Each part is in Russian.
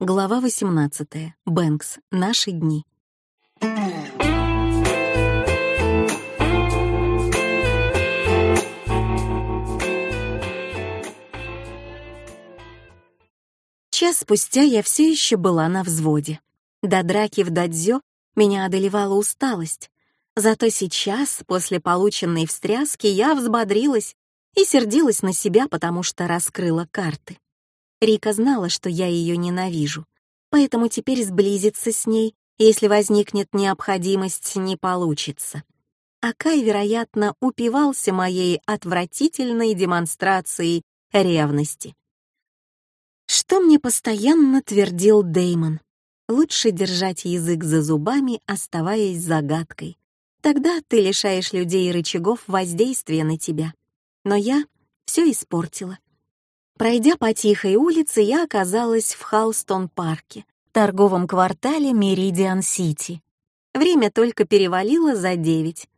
Глава 18. Бэнкс. Наши дни. Час спустя я все еще была на взводе. До драки в дадзё меня одолевала усталость. Зато сейчас, после полученной встряски, я взбодрилась и сердилась на себя, потому что раскрыла карты. Рика знала, что я ее ненавижу, поэтому теперь сблизиться с ней, если возникнет необходимость, не получится. А Кай, вероятно, упивался моей отвратительной демонстрацией ревности. Что мне постоянно твердил Деймон? Лучше держать язык за зубами, оставаясь загадкой. Тогда ты лишаешь людей рычагов воздействия на тебя. Но я все испортила. Пройдя по тихой улице, я оказалась в Халстон-парке, торговом квартале Меридиан-Сити. Время только перевалило за девять.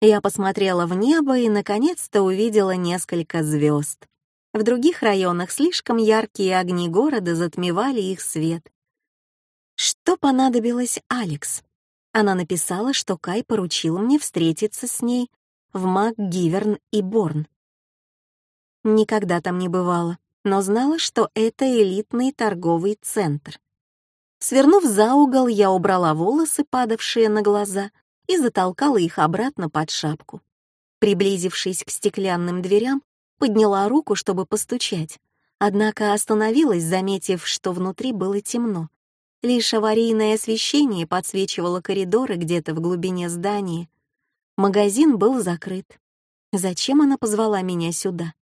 Я посмотрела в небо и, наконец-то, увидела несколько звезд. В других районах слишком яркие огни города затмевали их свет. Что понадобилось Алекс? Она написала, что Кай поручил мне встретиться с ней в МакГиверн и Борн. Никогда там не бывала но знала, что это элитный торговый центр. Свернув за угол, я убрала волосы, падавшие на глаза, и затолкала их обратно под шапку. Приблизившись к стеклянным дверям, подняла руку, чтобы постучать, однако остановилась, заметив, что внутри было темно. Лишь аварийное освещение подсвечивало коридоры где-то в глубине здания. Магазин был закрыт. Зачем она позвала меня сюда?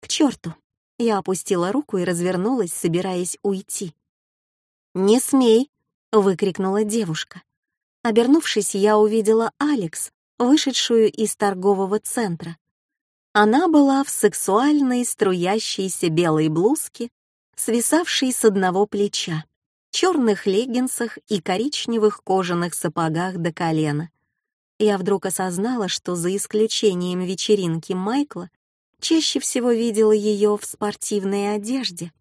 К черту! Я опустила руку и развернулась, собираясь уйти. «Не смей!» — выкрикнула девушка. Обернувшись, я увидела Алекс, вышедшую из торгового центра. Она была в сексуальной струящейся белой блузке, свисавшей с одного плеча, черных леггинсах и коричневых кожаных сапогах до колена. Я вдруг осознала, что за исключением вечеринки Майкла чаще всего видела ее в спортивной одежде.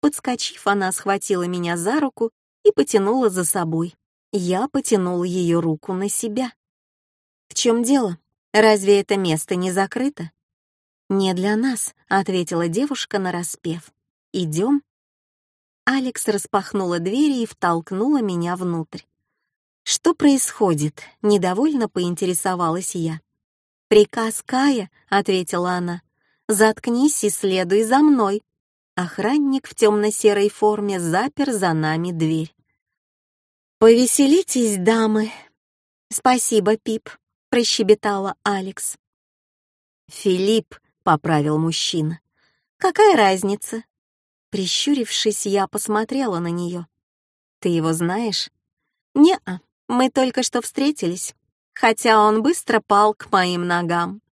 Подскочив, она схватила меня за руку и потянула за собой. Я потянула ее руку на себя. «В чем дело? Разве это место не закрыто?» «Не для нас», — ответила девушка нараспев. «Идем?» Алекс распахнула двери и втолкнула меня внутрь. «Что происходит?» — недовольно поинтересовалась я. «Приказ Кая», — ответила она. Заткнись и следуй за мной. Охранник в темно-серой форме запер за нами дверь. «Повеселитесь, дамы!» «Спасибо, Пип», — прощебетала Алекс. «Филипп», — поправил мужчина. «Какая разница?» Прищурившись, я посмотрела на нее. «Ты его знаешь?» «Не-а, мы только что встретились, хотя он быстро пал к моим ногам».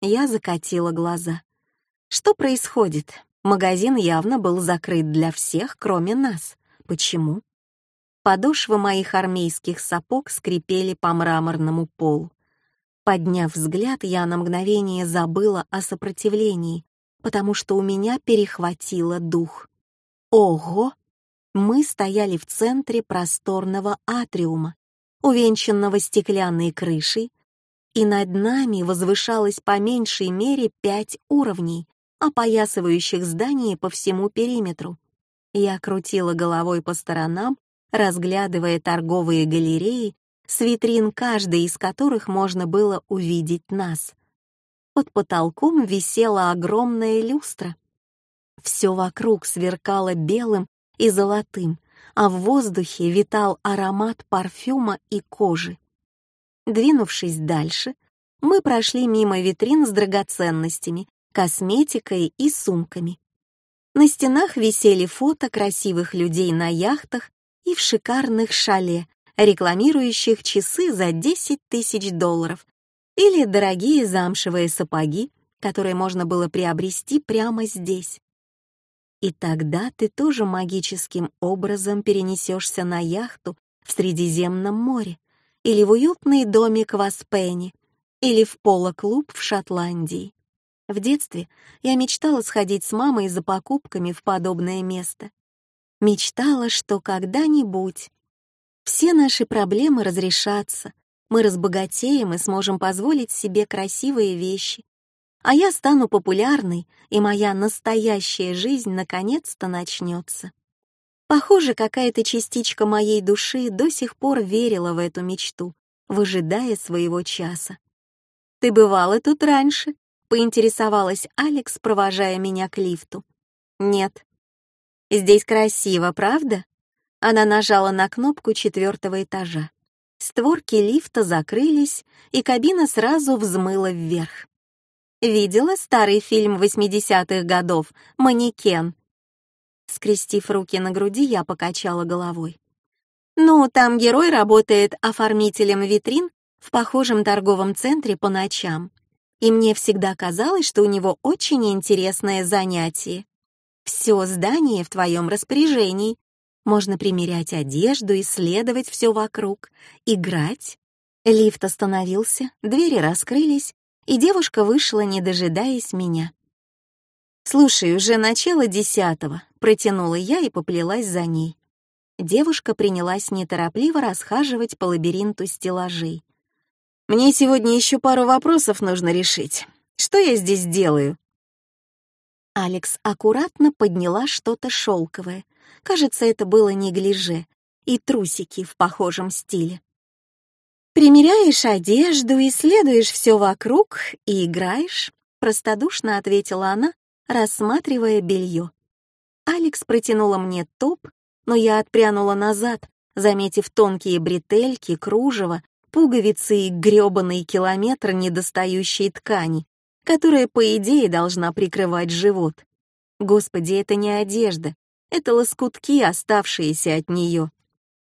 Я закатила глаза. Что происходит? Магазин явно был закрыт для всех, кроме нас. Почему? Подошвы моих армейских сапог скрипели по мраморному полу. Подняв взгляд, я на мгновение забыла о сопротивлении, потому что у меня перехватило дух. Ого! Мы стояли в центре просторного атриума, увенчанного стеклянной крышей, и над нами возвышалось по меньшей мере пять уровней, опоясывающих здание по всему периметру. Я крутила головой по сторонам, разглядывая торговые галереи, с витрин каждой из которых можно было увидеть нас. Под потолком висела огромная люстра. Все вокруг сверкало белым и золотым, а в воздухе витал аромат парфюма и кожи. Двинувшись дальше, мы прошли мимо витрин с драгоценностями, косметикой и сумками. На стенах висели фото красивых людей на яхтах и в шикарных шале, рекламирующих часы за 10 тысяч долларов или дорогие замшевые сапоги, которые можно было приобрести прямо здесь. И тогда ты тоже магическим образом перенесешься на яхту в Средиземном море или в уютный домик в Аспене или в поло-клуб в Шотландии. В детстве я мечтала сходить с мамой за покупками в подобное место. Мечтала, что когда-нибудь все наши проблемы разрешатся, мы разбогатеем и сможем позволить себе красивые вещи. А я стану популярной, и моя настоящая жизнь наконец-то начнется. Похоже, какая-то частичка моей души до сих пор верила в эту мечту, выжидая своего часа. «Ты бывала тут раньше?» — поинтересовалась Алекс, провожая меня к лифту. «Нет». «Здесь красиво, правда?» Она нажала на кнопку четвертого этажа. Створки лифта закрылись, и кабина сразу взмыла вверх. Видела старый фильм 80-х годов «Манекен»? Скрестив руки на груди, я покачала головой. Ну, там герой работает оформителем витрин в похожем торговом центре по ночам. И мне всегда казалось, что у него очень интересное занятие. Все здание в твоем распоряжении. Можно примерять одежду, исследовать все вокруг, играть. Лифт остановился, двери раскрылись, и девушка вышла, не дожидаясь меня. «Слушай, уже начало десятого», — протянула я и поплелась за ней. Девушка принялась неторопливо расхаживать по лабиринту стеллажей. «Мне сегодня еще пару вопросов нужно решить. Что я здесь делаю?» Алекс аккуратно подняла что-то шелковое. Кажется, это было неглиже и трусики в похожем стиле. «Примеряешь одежду, исследуешь все вокруг и играешь», — простодушно ответила она, рассматривая белье. Алекс протянула мне топ, но я отпрянула назад, заметив тонкие бретельки, кружево, пуговицы и грёбаный километр недостающей ткани, которая, по идее, должна прикрывать живот. Господи, это не одежда, это лоскутки, оставшиеся от нее.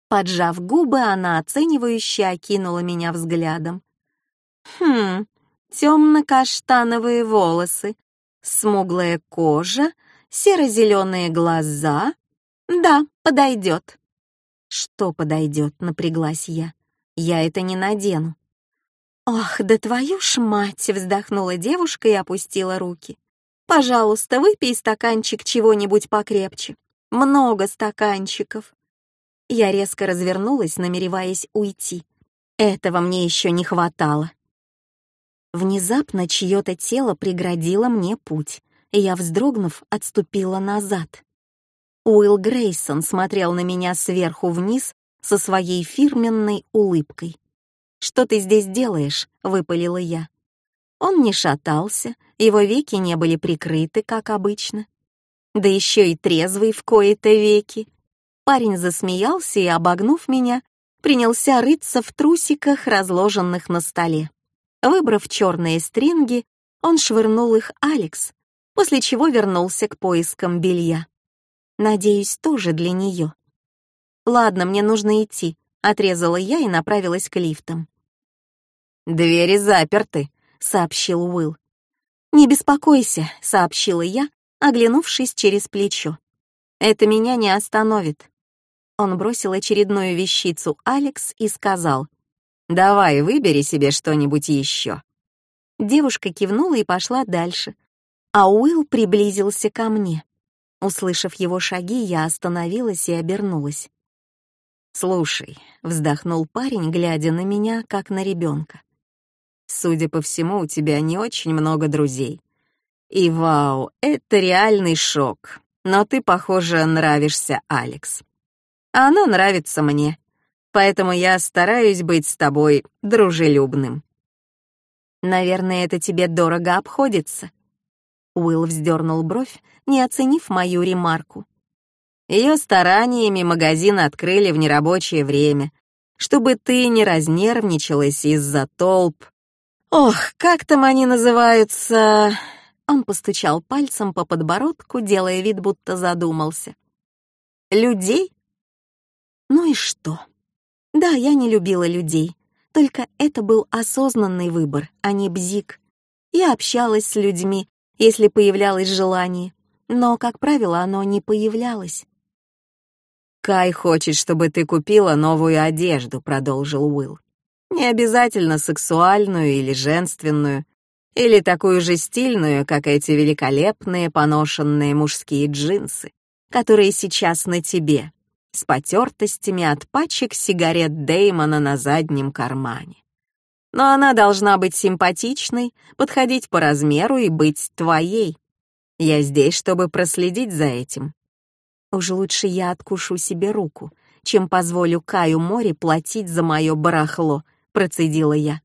Поджав губы, она оценивающе окинула меня взглядом. «Хм, темно-каштановые волосы, смуглая кожа, серо-зеленые глаза. Да, подойдет». «Что подойдет?» — напряглась я. «Я это не надену». «Ох, да твою ж мать!» — вздохнула девушка и опустила руки. «Пожалуйста, выпей стаканчик чего-нибудь покрепче. Много стаканчиков». Я резко развернулась, намереваясь уйти. Этого мне еще не хватало. Внезапно чье-то тело преградило мне путь, и я, вздрогнув, отступила назад. Уилл Грейсон смотрел на меня сверху вниз со своей фирменной улыбкой. «Что ты здесь делаешь?» — выпалила я. Он не шатался, его веки не были прикрыты, как обычно. Да еще и трезвый в кои-то веки. Парень засмеялся и, обогнув меня, принялся рыться в трусиках, разложенных на столе. Выбрав черные стринги, он швырнул их Алекс, после чего вернулся к поискам белья. Надеюсь, тоже для нее. «Ладно, мне нужно идти», — отрезала я и направилась к лифтам. «Двери заперты», — сообщил Уилл. «Не беспокойся», — сообщила я, оглянувшись через плечо. «Это меня не остановит». Он бросил очередную вещицу Алекс и сказал — Давай, выбери себе что-нибудь еще. Девушка кивнула и пошла дальше, а Уилл приблизился ко мне. Услышав его шаги, я остановилась и обернулась. «Слушай», — вздохнул парень, глядя на меня, как на ребенка. «Судя по всему, у тебя не очень много друзей. И вау, это реальный шок. Но ты, похоже, нравишься Алекс. А она нравится мне поэтому я стараюсь быть с тобой дружелюбным». «Наверное, это тебе дорого обходится». Уилл вздернул бровь, не оценив мою ремарку. Ее стараниями магазин открыли в нерабочее время, чтобы ты не разнервничалась из-за толп. Ох, как там они называются? Он постучал пальцем по подбородку, делая вид, будто задумался. Людей? Ну и что? Да, я не любила людей, только это был осознанный выбор, а не бзик. Я общалась с людьми, если появлялось желание, но, как правило, оно не появлялось. «Кай хочет, чтобы ты купила новую одежду», — продолжил Уилл. «Не обязательно сексуальную или женственную, или такую же стильную, как эти великолепные поношенные мужские джинсы, которые сейчас на тебе, с потертостями от пачек сигарет Деймона на заднем кармане. Но она должна быть симпатичной, подходить по размеру и быть твоей. Я здесь, чтобы проследить за этим. Уж лучше я откушу себе руку, чем позволю Каю Мори платить за мое барахло, процедила я.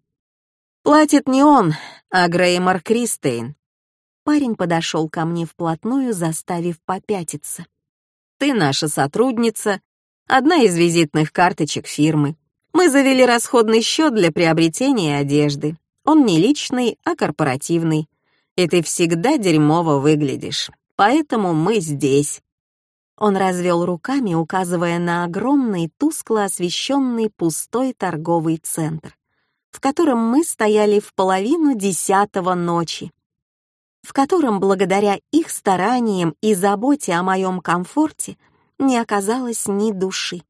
Платит не он, а Греймор Кристейн. Парень подошел ко мне вплотную, заставив попятиться. Ты наша сотрудница, одна из визитных карточек фирмы. Мы завели расходный счет для приобретения одежды. Он не личный, а корпоративный. И ты всегда дерьмово выглядишь. Поэтому мы здесь. Он развел руками, указывая на огромный, тускло освещенный пустой торговый центр, в котором мы стояли в половину десятого ночи, в котором, благодаря их стараниям и заботе о моем комфорте, не оказалось ни души.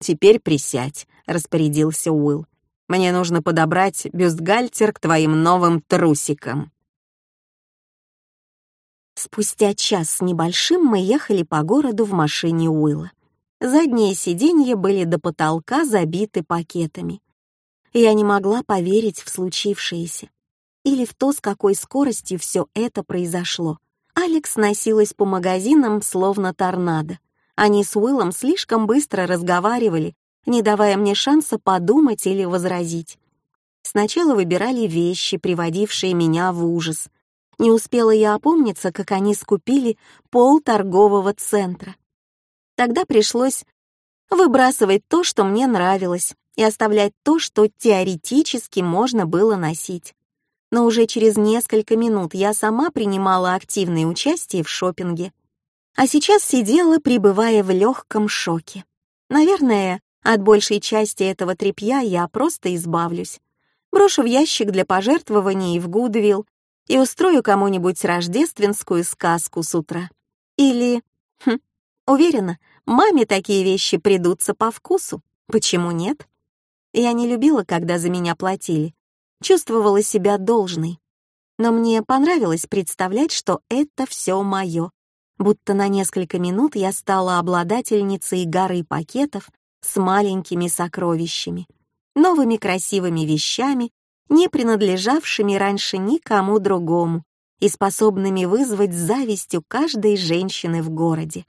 «Теперь присядь», — распорядился Уилл. «Мне нужно подобрать бюстгальтер к твоим новым трусикам». Спустя час с небольшим мы ехали по городу в машине Уилла. Задние сиденья были до потолка забиты пакетами. Я не могла поверить в случившееся. Или в то, с какой скоростью все это произошло. Алекс носилась по магазинам, словно торнадо. Они с Уиллом слишком быстро разговаривали, не давая мне шанса подумать или возразить. Сначала выбирали вещи, приводившие меня в ужас. Не успела я опомниться, как они скупили пол торгового центра. Тогда пришлось выбрасывать то, что мне нравилось, и оставлять то, что теоретически можно было носить. Но уже через несколько минут я сама принимала активное участие в шопинге а сейчас сидела, пребывая в легком шоке. Наверное, от большей части этого тряпья я просто избавлюсь. Брошу в ящик для пожертвований в Гудвилл и устрою кому-нибудь рождественскую сказку с утра. Или, хм, уверена, маме такие вещи придутся по вкусу. Почему нет? Я не любила, когда за меня платили. Чувствовала себя должной. Но мне понравилось представлять, что это все мое, будто на несколько минут я стала обладательницей горы пакетов с маленькими сокровищами, новыми красивыми вещами, не принадлежавшими раньше никому другому и способными вызвать зависть у каждой женщины в городе.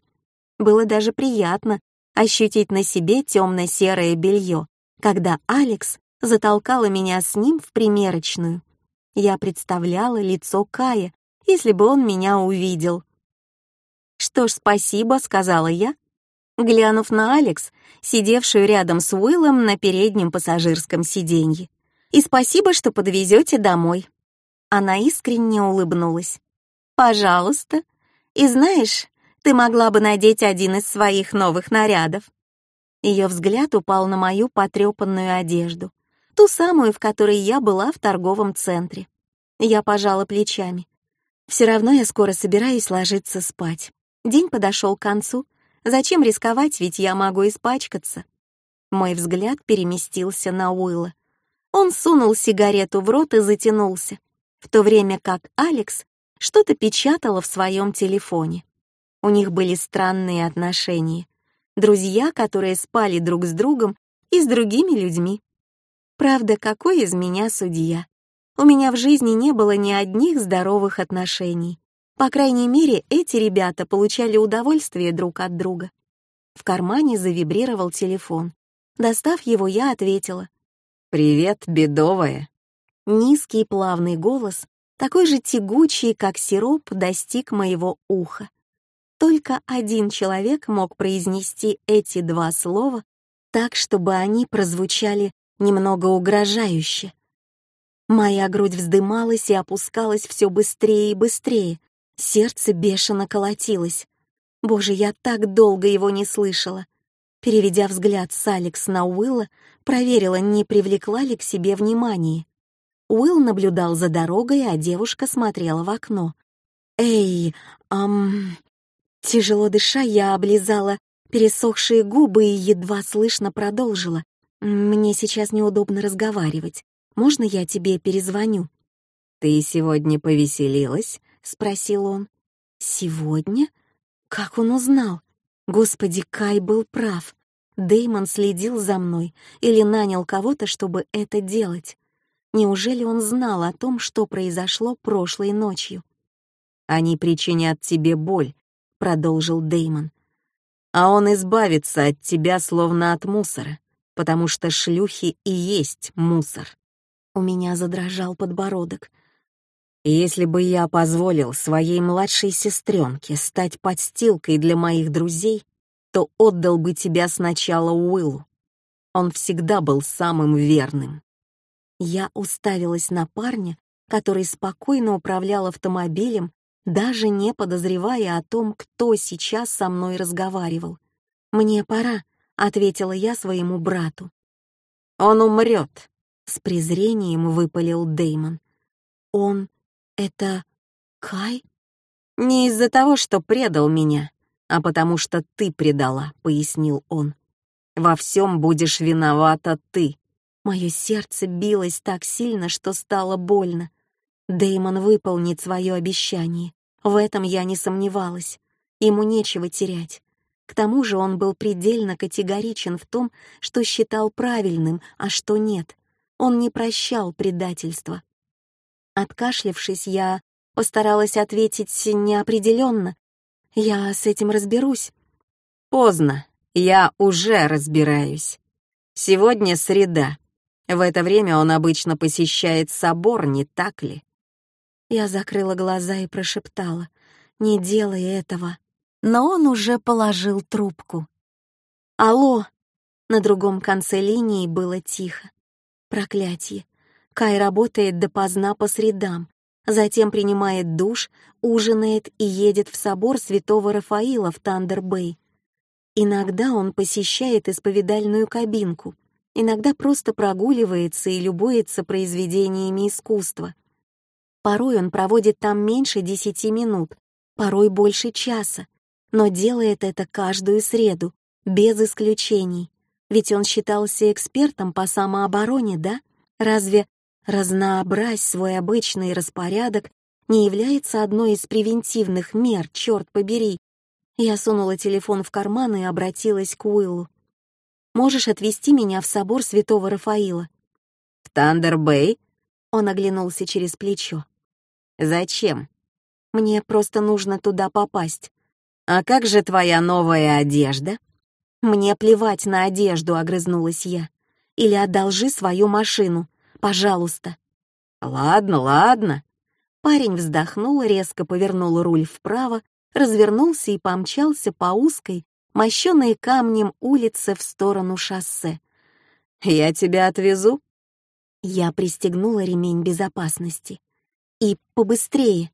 Было даже приятно ощутить на себе темно-серое белье, когда Алекс затолкала меня с ним в примерочную. Я представляла лицо Кая, если бы он меня увидел — «Что ж, спасибо», — сказала я, глянув на Алекс, сидевшую рядом с Уиллом на переднем пассажирском сиденье. «И спасибо, что подвезете домой». Она искренне улыбнулась. «Пожалуйста. И знаешь, ты могла бы надеть один из своих новых нарядов». Ее взгляд упал на мою потрепанную одежду, ту самую, в которой я была в торговом центре. Я пожала плечами. Все равно я скоро собираюсь ложиться спать. День подошел к концу. Зачем рисковать, ведь я могу испачкаться? Мой взгляд переместился на Уилла. Он сунул сигарету в рот и затянулся, в то время как Алекс что-то печатала в своем телефоне. У них были странные отношения. Друзья, которые спали друг с другом и с другими людьми. Правда, какой из меня судья? У меня в жизни не было ни одних здоровых отношений. По крайней мере, эти ребята получали удовольствие друг от друга. В кармане завибрировал телефон. Достав его, я ответила. «Привет, бедовая». Низкий плавный голос, такой же тягучий, как сироп, достиг моего уха. Только один человек мог произнести эти два слова так, чтобы они прозвучали немного угрожающе. Моя грудь вздымалась и опускалась все быстрее и быстрее, Сердце бешено колотилось. Боже, я так долго его не слышала. Переведя взгляд с Алекс на Уилла, проверила, не привлекла ли к себе внимание. Уилл наблюдал за дорогой, а девушка смотрела в окно. «Эй, ам...» Тяжело дыша, я облизала пересохшие губы и едва слышно продолжила. «Мне сейчас неудобно разговаривать. Можно я тебе перезвоню?» «Ты сегодня повеселилась?» — спросил он. «Сегодня?» Как он узнал? Господи, Кай был прав. Деймон следил за мной или нанял кого-то, чтобы это делать. Неужели он знал о том, что произошло прошлой ночью? «Они причинят тебе боль», — продолжил Деймон. «А он избавится от тебя словно от мусора, потому что шлюхи и есть мусор». У меня задрожал подбородок. «Если бы я позволил своей младшей сестренке стать подстилкой для моих друзей, то отдал бы тебя сначала Уиллу. Он всегда был самым верным». Я уставилась на парня, который спокойно управлял автомобилем, даже не подозревая о том, кто сейчас со мной разговаривал. «Мне пора», — ответила я своему брату. «Он умрет», — с презрением выпалил Деймон. «Он... это... Кай?» «Не из-за того, что предал меня, а потому что ты предала», — пояснил он. «Во всем будешь виновата ты». Мое сердце билось так сильно, что стало больно. Деймон выполнит свое обещание. В этом я не сомневалась. Ему нечего терять. К тому же он был предельно категоричен в том, что считал правильным, а что нет. Он не прощал предательства. Откашлившись, я постаралась ответить неопределенно. Я с этим разберусь. Поздно, я уже разбираюсь. Сегодня среда. В это время он обычно посещает собор, не так ли? Я закрыла глаза и прошептала, «Не делай этого». Но он уже положил трубку. «Алло!» На другом конце линии было тихо. Проклятие. Кай работает допоздна по средам, затем принимает душ, ужинает и едет в собор святого Рафаила в Тандер-Бэй. Иногда он посещает исповедальную кабинку, иногда просто прогуливается и любуется произведениями искусства. Порой он проводит там меньше десяти минут, порой больше часа, но делает это каждую среду, без исключений. Ведь он считался экспертом по самообороне, да? Разве разнообразь свой обычный распорядок не является одной из превентивных мер, черт побери? Я сунула телефон в карман и обратилась к Уиллу. Можешь отвезти меня в собор святого Рафаила?» «В Тандер-Бэй?» Он оглянулся через плечо. «Зачем?» «Мне просто нужно туда попасть». «А как же твоя новая одежда?» «Мне плевать на одежду», — огрызнулась я. «Или одолжи свою машину, пожалуйста». «Ладно, ладно». Парень вздохнул, резко повернул руль вправо, развернулся и помчался по узкой, мощенные камнем улицы в сторону шоссе. «Я тебя отвезу?» Я пристегнула ремень безопасности. «И побыстрее!»